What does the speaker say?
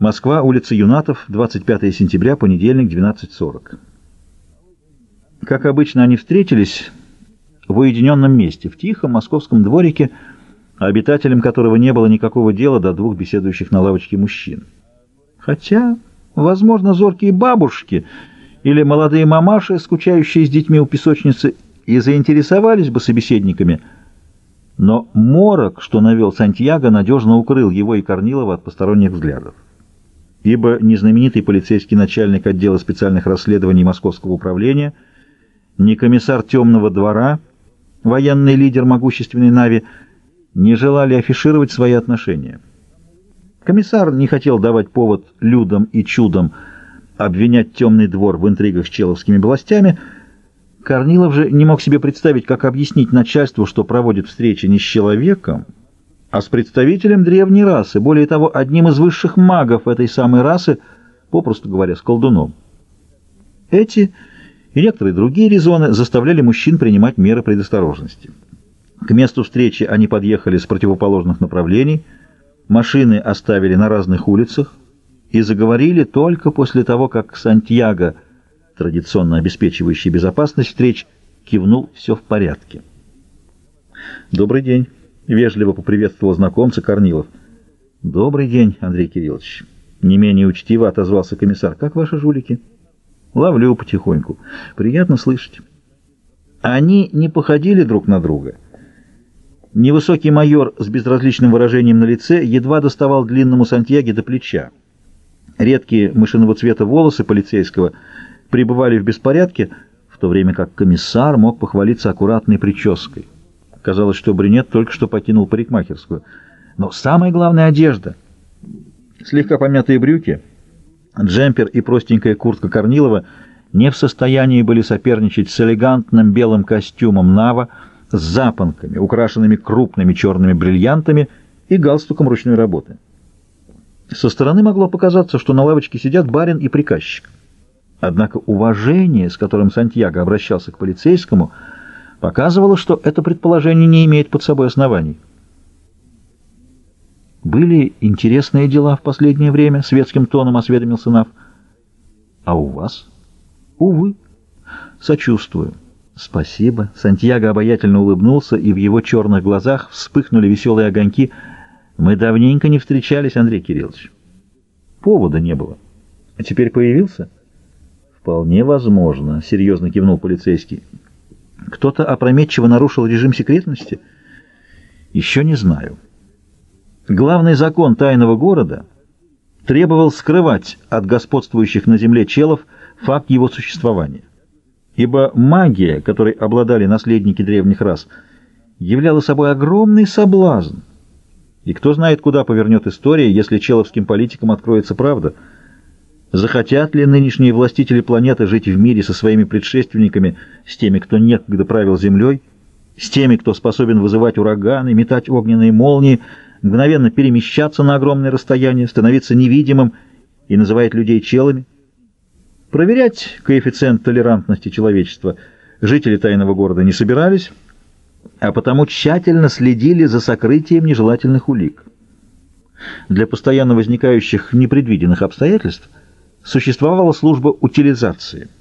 Москва, улица Юнатов, 25 сентября, понедельник, 12.40. Как обычно, они встретились в уединенном месте, в тихом московском дворике, обитателям которого не было никакого дела до двух беседующих на лавочке мужчин. Хотя, возможно, зоркие бабушки или молодые мамаши, скучающие с детьми у песочницы, и заинтересовались бы собеседниками, но морок, что навел Сантьяго, надежно укрыл его и Корнилова от посторонних взглядов. Ибо незнаменитый полицейский начальник отдела специальных расследований Московского управления, не комиссар темного двора, военный лидер могущественной Нави, не желали афишировать свои отношения. Комиссар не хотел давать повод людям и чудам обвинять темный двор в интригах с человскими властями. Корнилов же не мог себе представить, как объяснить начальству, что проводит встречи не с человеком, а с представителем древней расы, более того, одним из высших магов этой самой расы, попросту говоря, с колдуном. Эти и некоторые другие резоны заставляли мужчин принимать меры предосторожности. К месту встречи они подъехали с противоположных направлений, машины оставили на разных улицах и заговорили только после того, как Сантьяго, традиционно обеспечивающий безопасность встреч, кивнул «все в порядке». «Добрый день», — вежливо поприветствовал знакомца Корнилов. «Добрый день, Андрей Кириллович». Не менее учтиво отозвался комиссар. «Как ваши жулики?» «Ловлю потихоньку. Приятно слышать». Они не походили друг на друга — Невысокий майор с безразличным выражением на лице едва доставал длинному Сантьяге до плеча. Редкие мышиного цвета волосы полицейского пребывали в беспорядке, в то время как комиссар мог похвалиться аккуратной прической. Казалось, что брюнет только что покинул парикмахерскую. Но самая главная — одежда. Слегка помятые брюки, джемпер и простенькая куртка Корнилова не в состоянии были соперничать с элегантным белым костюмом Нава, с запонками, украшенными крупными черными бриллиантами и галстуком ручной работы. Со стороны могло показаться, что на лавочке сидят барин и приказчик. Однако уважение, с которым Сантьяго обращался к полицейскому, показывало, что это предположение не имеет под собой оснований. «Были интересные дела в последнее время?» — светским тоном осведомился Нав. «А у вас?» «Увы. Сочувствую». «Спасибо». Сантьяго обаятельно улыбнулся, и в его черных глазах вспыхнули веселые огоньки. «Мы давненько не встречались, Андрей Кириллович». «Повода не было. А теперь появился?» «Вполне возможно», — серьезно кивнул полицейский. «Кто-то опрометчиво нарушил режим секретности?» «Еще не знаю». Главный закон тайного города требовал скрывать от господствующих на земле челов факт его существования ибо магия, которой обладали наследники древних рас, являла собой огромный соблазн. И кто знает, куда повернет история, если человским политикам откроется правда. Захотят ли нынешние властители планеты жить в мире со своими предшественниками, с теми, кто некогда правил Землей, с теми, кто способен вызывать ураганы, метать огненные молнии, мгновенно перемещаться на огромное расстояние, становиться невидимым и называет людей челами? Проверять коэффициент толерантности человечества жители тайного города не собирались, а потому тщательно следили за сокрытием нежелательных улик. Для постоянно возникающих непредвиденных обстоятельств существовала служба утилизации –